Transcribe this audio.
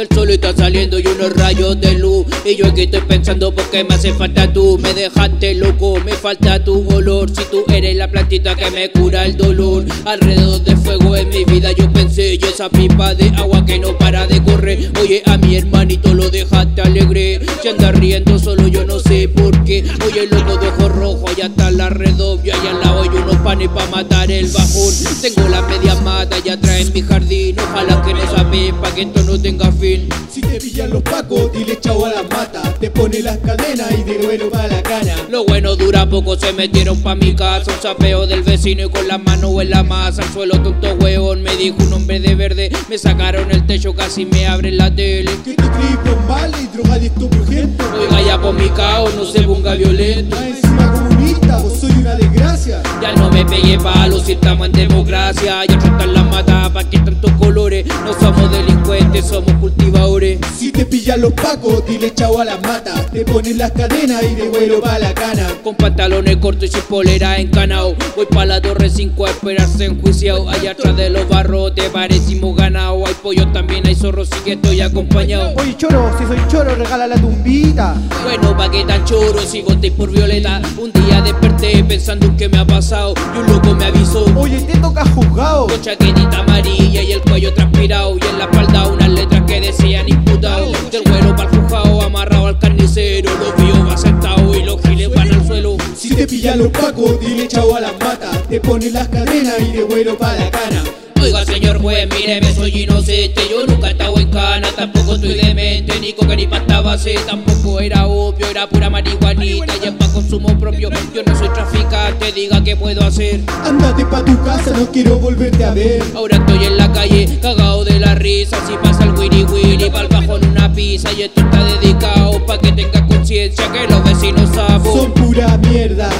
el sol está saliendo y unos rayos de luz. Y yo aquí estoy pensando porque me hace falta tú. Me dejaste loco, me falta tu olor. Si tú eres la plantita que me cura el dolor. Alrededor de fuego en mi vida yo pensé Y esa pipa de agua que no para de correr Oye a mi hermanito lo dejaste alegre. Se anda riendo solo yo no sé por qué. Oye loco está la redobia Y al lado hay unos panes para matar el bajón. Tengo la media mata ya trae en mi jardín. Ojalá que no sabes pa' que esto no tenga fin. Si te pillan los pacos, dile chau a las matas. Te pone las cadenas y de nuevo va la cana Lo bueno dura poco, se metieron pa' mi casa. Un sapeo del vecino y con la mano en la masa. Al suelo tonto hueón, me dijo un hombre de verde. Me sacaron el techo, casi me abren la tele. Que te creí mal y drogadicto Oiga ya por mi caos, no se ponga violento Me pegué palos si estamos en democracia. Ya tratan la mata pa' que pillan los pacos, dile chau a las matas Te ponen las cadenas y de vuelo va la cana. Con pantalones cortos y sin polera encanao. Voy pa' la torre 5 a esperarse enjuiciado Allá atrás de los barrotes parecimos ganado Hay pollos también, hay zorros y que estoy acompañado Oye choro, si soy choro regala la tumbita. Bueno, pa' que tan choro si voté por Violeta. Un día desperté pensando en qué me ha pasado Y un loco me avisó. Oye te toca juzgado Con chaquetita amarilla y el cuello transpirado carnicero Los vio y los giles van al suelo. Si te pillan los pacos, dile chau a las matas. Te ponen las cadenas y de vuelo pa' la cana. Oiga señor juez, míreme, soy inocente. Yo nunca he estado en cana, tampoco estoy demente. Ni coca ni pasta base, tampoco era opio Era pura marihuanita y es pa' consumo propio. Yo no soy traficante, diga qué puedo hacer. Ándate pa' tu casa, no quiero volverte a ver. Ahora estoy en la calle, cagado de la risa. Si pasa el wiri wiri, pa'l pizza Y esto está dedicado pa' que tengas conciencia Que los vecinos. ¿Qué son? Pura mierda